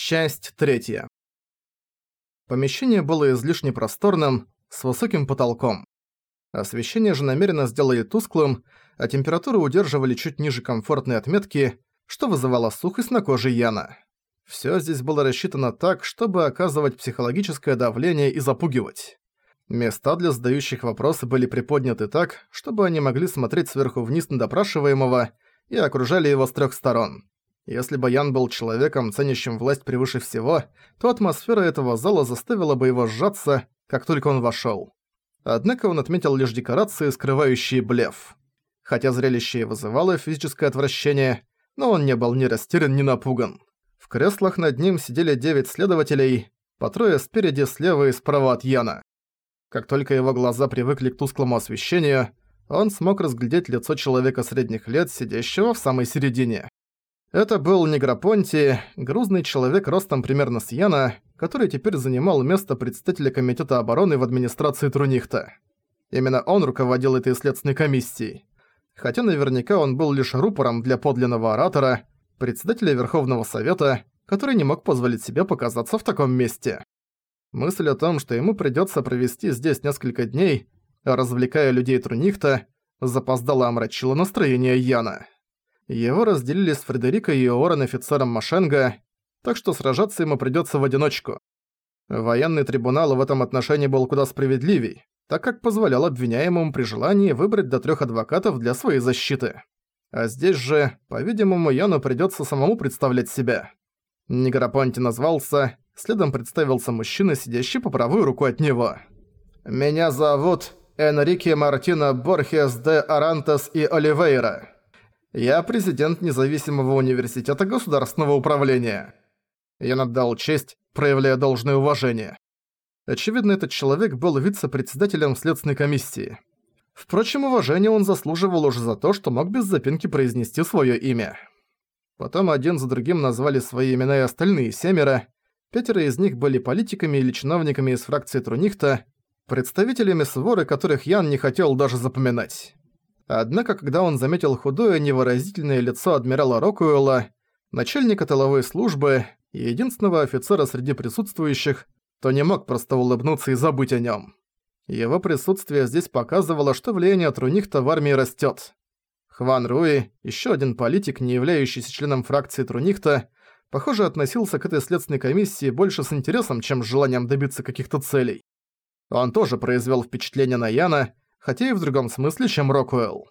Часть третья. Помещение было излишне просторным, с высоким потолком. Освещение же намеренно сделали тусклым, а температуру удерживали чуть ниже комфортной отметки, что вызывало сухость на коже Яна. Всё здесь было рассчитано так, чтобы оказывать психологическое давление и запугивать. Места для задающих вопросы были приподняты так, чтобы они могли смотреть сверху вниз на допрашиваемого и окружали его с трёх сторон. Если бы Ян был человеком, ценящим власть превыше всего, то атмосфера этого зала заставила бы его сжаться, как только он вошёл. Однако он отметил лишь декорации, скрывающие блеф. Хотя зрелище и вызывало физическое отвращение, но он не был ни растерян, ни напуган. В креслах над ним сидели девять следователей, по трое спереди, слева и справа от Яна. Как только его глаза привыкли к тусклому освещению, он смог разглядеть лицо человека средних лет, сидящего в самой середине. Это был Негропонти, грузный человек ростом примерно с Яна, который теперь занимал место председателя Комитета обороны в администрации Трунихта. Именно он руководил этой следственной комиссией. Хотя наверняка он был лишь рупором для подлинного оратора, председателя Верховного Совета, который не мог позволить себе показаться в таком месте. Мысль о том, что ему придётся провести здесь несколько дней, развлекая людей Трунихта, запоздало омрачила настроение Яна. Его разделили с Фредерикой и Орен офицером Машенга, так что сражаться ему придётся в одиночку. Военный трибунал в этом отношении был куда справедливей, так как позволял обвиняемому при желании выбрать до трёх адвокатов для своей защиты. А здесь же, по-видимому, Яну придётся самому представлять себя. Негропонти назвался, следом представился мужчина, сидящий по правую руку от него. «Меня зовут Энрике Мартино Борхес де Арантес и Оливейра. Я президент независимого университета государственного управления. Я надал честь, проявляя должное уважение. Очевидно, этот человек был вице-председателем следственной комиссии. Впрочем, уважение он заслуживал уже за то, что мог без запинки произнести своё имя. Потом один за другим назвали свои имена и остальные семеро. Пятеро из них были политиками или чиновниками из фракции Трунихта, представителями своры, которых Ян не хотел даже запоминать. Однако, когда он заметил худое невыразительное лицо адмирала Рокуэлла, начальника тыловой службы и единственного офицера среди присутствующих, то не мог просто улыбнуться и забыть о нем. Его присутствие здесь показывало, что влияние Трунихта в армии растет. Хван Руи, еще один политик, не являющийся членом фракции Трунихта, похоже, относился к этой следственной комиссии больше с интересом, чем с желанием добиться каких-то целей. Он тоже произвел впечатление на Яна, хотя и в другом смысле, чем Рокуэлл.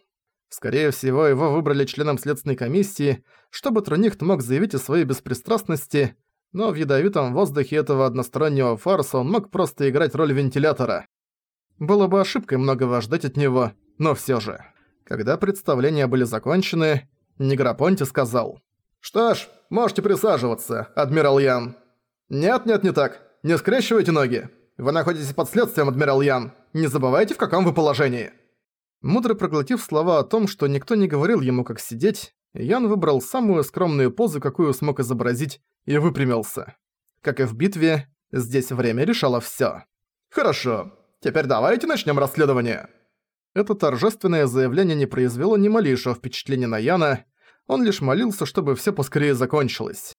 Скорее всего, его выбрали членом следственной комиссии, чтобы Трунихт мог заявить о своей беспристрастности, но в ядовитом воздухе этого одностороннего фарса он мог просто играть роль вентилятора. Было бы ошибкой многого ждать от него, но всё же. Когда представления были закончены, Негропонти сказал. «Что ж, можете присаживаться, адмирал Ян». «Нет-нет, не так. Не скрещивайте ноги. Вы находитесь под следствием, адмирал Ян. Не забывайте, в каком вы положении». Мудро проглотив слова о том, что никто не говорил ему, как сидеть, Ян выбрал самую скромную позу, какую смог изобразить, и выпрямился. Как и в битве, здесь время решало всё. «Хорошо. Теперь давайте начнём расследование». Это торжественное заявление не произвело ни малейшего впечатления на Яна, он лишь молился, чтобы всё поскорее закончилось.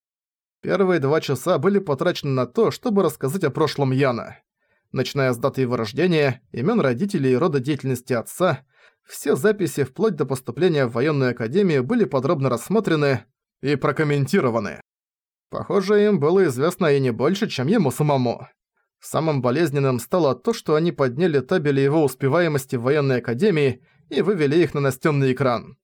Первые два часа были потрачены на то, чтобы рассказать о прошлом Яна начиная с даты его рождения, имен родителей и рода деятельности отца, все записи вплоть до поступления в военную академию были подробно рассмотрены и прокомментированы. Похоже, им было известно и не больше, чем ему самому. Самым болезненным стало то, что они подняли табели его успеваемости в военной академии и вывели их на настенный экран.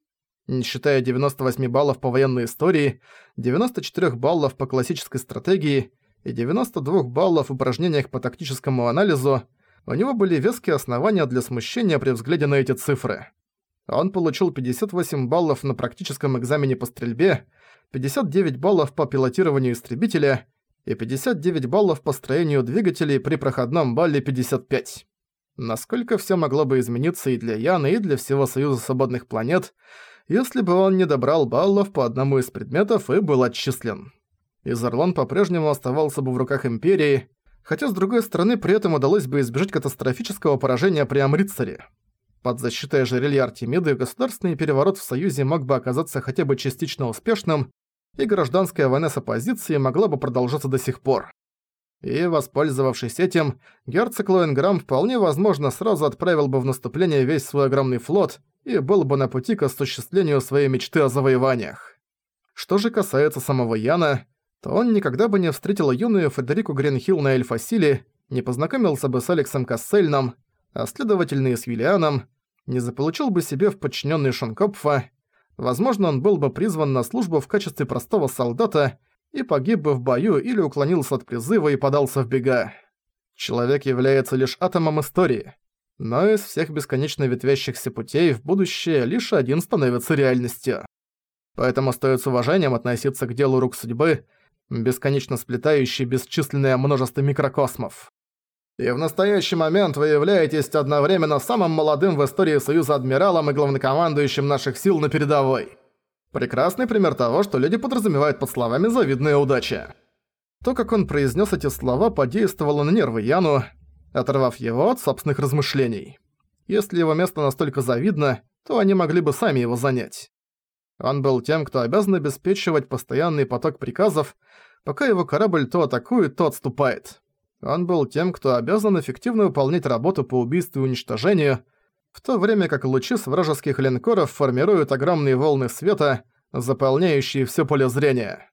Не считая 98 баллов по военной истории, 94 баллов по классической стратегии и 92 баллов в упражнениях по тактическому анализу, у него были веские основания для смущения при взгляде на эти цифры. Он получил 58 баллов на практическом экзамене по стрельбе, 59 баллов по пилотированию истребителя и 59 баллов по строению двигателей при проходном балле 55. Насколько всё могло бы измениться и для Яна, и для всего Союза Свободных Планет, если бы он не добрал баллов по одному из предметов и был отчислен. Изарлон по-прежнему оставался бы в руках Империи, хотя с другой стороны при этом удалось бы избежать катастрофического поражения при Амрицаре. Под защитой ожерелья Артемиды государственный переворот в Союзе мог бы оказаться хотя бы частично успешным, и гражданская война с оппозицией могла бы продолжаться до сих пор. И, воспользовавшись этим, герцог Лоенграм вполне возможно сразу отправил бы в наступление весь свой огромный флот и был бы на пути к осуществлению своей мечты о завоеваниях. Что же касается самого Яна, то он никогда бы не встретил юную Федерику Гринхилл на Эльфасиле, не познакомился бы с Алексом Кассельном, а следовательно и с Виллианом, не заполучил бы себе в подчиненный Шонкопфа, возможно, он был бы призван на службу в качестве простого солдата и погиб бы в бою или уклонился от призыва и подался в бега. Человек является лишь атомом истории, но из всех бесконечно ветвящихся путей в будущее лишь один становится реальностью. Поэтому стоит с уважением относиться к делу рук судьбы, бесконечно сплетающей бесчисленное множество микрокосмов. И в настоящий момент вы являетесь одновременно самым молодым в истории Союза адмиралом и главнокомандующим наших сил на передовой. Прекрасный пример того, что люди подразумевают под словами «завидная удача». То, как он произнес эти слова, подействовало на нервы Яну, оторвав его от собственных размышлений. Если его место настолько завидно, то они могли бы сами его занять. Он был тем, кто обязан обеспечивать постоянный поток приказов, пока его корабль то атакует, то отступает. Он был тем, кто обязан эффективно выполнять работу по убийству и уничтожению, в то время как лучи с вражеских линкоров формируют огромные волны света, заполняющие все поле зрения.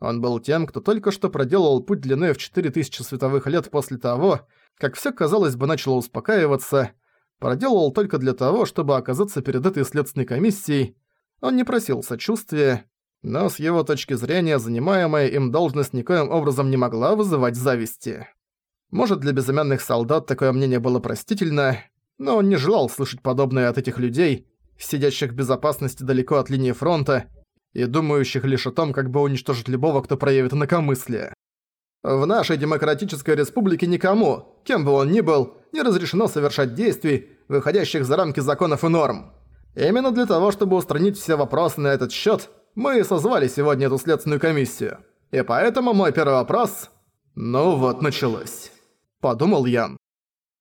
Он был тем, кто только что проделал путь длиной в 4000 световых лет после того, как все казалось бы начало успокаиваться, проделал только для того, чтобы оказаться перед этой следственной комиссией. Он не просил сочувствия, но с его точки зрения занимаемая им должность никоим образом не могла вызывать зависти. Может, для безымянных солдат такое мнение было простительно, но он не желал слышать подобное от этих людей, сидящих в безопасности далеко от линии фронта и думающих лишь о том, как бы уничтожить любого, кто проявит инакомыслие. В нашей демократической республике никому, кем бы он ни был, не разрешено совершать действий, выходящих за рамки законов и норм. Именно для того, чтобы устранить все вопросы на этот счет, мы и созвали сегодня эту следственную комиссию. И поэтому мой первый вопрос... Ну вот началось подумал Ян.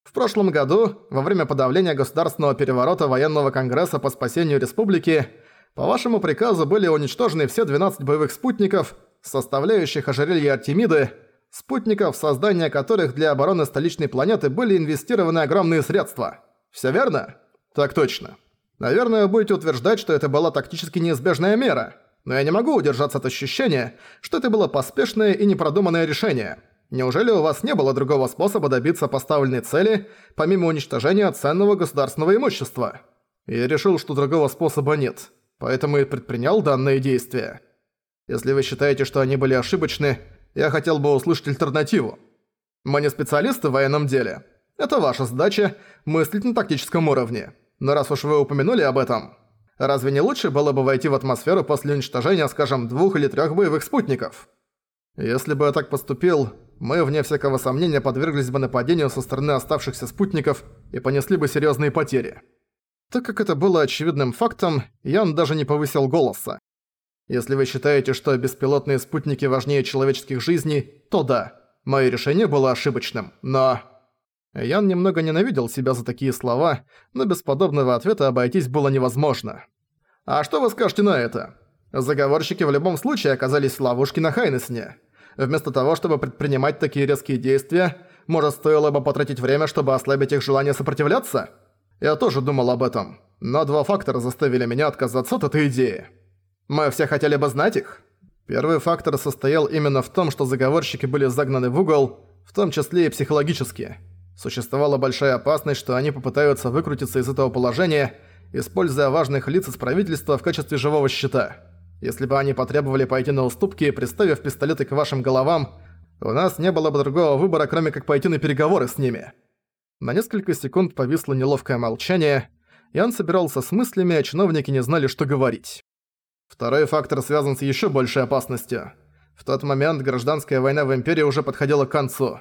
В прошлом году, во время подавления государственного переворота военного конгресса по спасению республики, по вашему приказу были уничтожены все 12 боевых спутников, составляющих ожерелье Артемиды, спутников, создания которых для обороны столичной планеты были инвестированы огромные средства. Всё верно? Так точно. Наверное, вы будете утверждать, что это была тактически неизбежная мера, но я не могу удержаться от ощущения, что это было поспешное и непродуманное решение – Неужели у вас не было другого способа добиться поставленной цели, помимо уничтожения ценного государственного имущества? Я решил, что другого способа нет, поэтому и предпринял данные действия. Если вы считаете, что они были ошибочны, я хотел бы услышать альтернативу. Мы не специалисты в военном деле. Это ваша задача – мыслить на тактическом уровне. Но раз уж вы упомянули об этом, разве не лучше было бы войти в атмосферу после уничтожения, скажем, двух или трех боевых спутников? Если бы я так поступил, мы, вне всякого сомнения, подверглись бы нападению со стороны оставшихся спутников и понесли бы серьезные потери. Так как это было очевидным фактом, Ян даже не повысил голоса. Если вы считаете, что беспилотные спутники важнее человеческих жизней, то да, мое решение было ошибочным, но... Ян немного ненавидел себя за такие слова, но без подобного ответа обойтись было невозможно. «А что вы скажете на это? Заговорщики в любом случае оказались в ловушке на Хайнесне. Вместо того, чтобы предпринимать такие резкие действия, может, стоило бы потратить время, чтобы ослабить их желание сопротивляться? Я тоже думал об этом, но два фактора заставили меня отказаться от этой идеи. Мы все хотели бы знать их. Первый фактор состоял именно в том, что заговорщики были загнаны в угол, в том числе и психологически. Существовала большая опасность, что они попытаются выкрутиться из этого положения, используя важных лиц из правительства в качестве живого щита. Если бы они потребовали пойти на уступки, приставив пистолеты к вашим головам, у нас не было бы другого выбора, кроме как пойти на переговоры с ними». На несколько секунд повисло неловкое молчание, он собирался с мыслями, а чиновники не знали, что говорить. Второй фактор связан с еще большей опасностью. В тот момент гражданская война в Империи уже подходила к концу.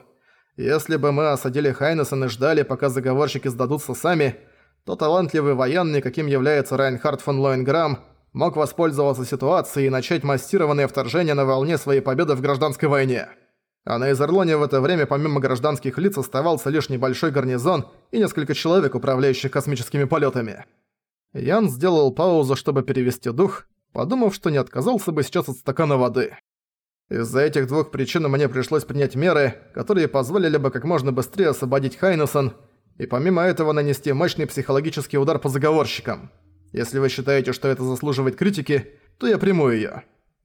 Если бы мы осадили Хайнесон и ждали, пока заговорщики сдадутся сами, то талантливый военный, каким является Райнхард фон Лоенграм, мог воспользоваться ситуацией и начать массированное вторжение на волне своей победы в гражданской войне. А на Изерлоне в это время помимо гражданских лиц оставался лишь небольшой гарнизон и несколько человек, управляющих космическими полетами. Ян сделал паузу, чтобы перевести дух, подумав, что не отказался бы сейчас от стакана воды. Из-за этих двух причин мне пришлось принять меры, которые позволили бы как можно быстрее освободить Хайнесон и помимо этого нанести мощный психологический удар по заговорщикам. Если вы считаете, что это заслуживает критики, то я приму её.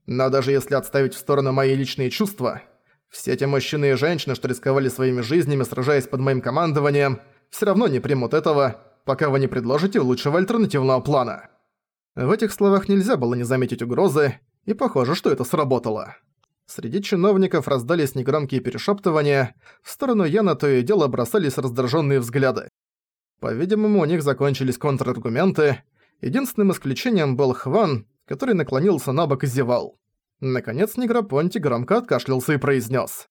Но даже если отставить в сторону мои личные чувства, все те мужчины и женщины, что рисковали своими жизнями, сражаясь под моим командованием, всё равно не примут этого, пока вы не предложите лучшего альтернативного плана. В этих словах нельзя было не заметить угрозы, и похоже, что это сработало. Среди чиновников раздались негромкие перешептывания, в сторону Яна то и дело бросались раздраженные взгляды. По-видимому, у них закончились контраргументы. Единственным исключением был Хван, который наклонился на бок и зевал. Наконец Негропонти громко откашлялся и произнес: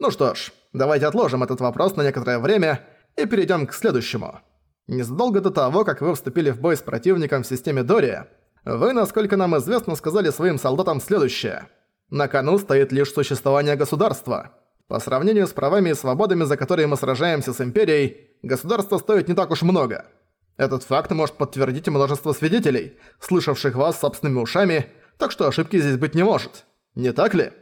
«Ну что ж, давайте отложим этот вопрос на некоторое время и перейдем к следующему. Незадолго до того, как вы вступили в бой с противником в системе Дория, вы, насколько нам известно, сказали своим солдатам следующее – на кону стоит лишь существование государства. По сравнению с правами и свободами, за которые мы сражаемся с Империей, государство стоит не так уж много. Этот факт может подтвердить множество свидетелей, слышавших вас собственными ушами, так что ошибки здесь быть не может. Не так ли?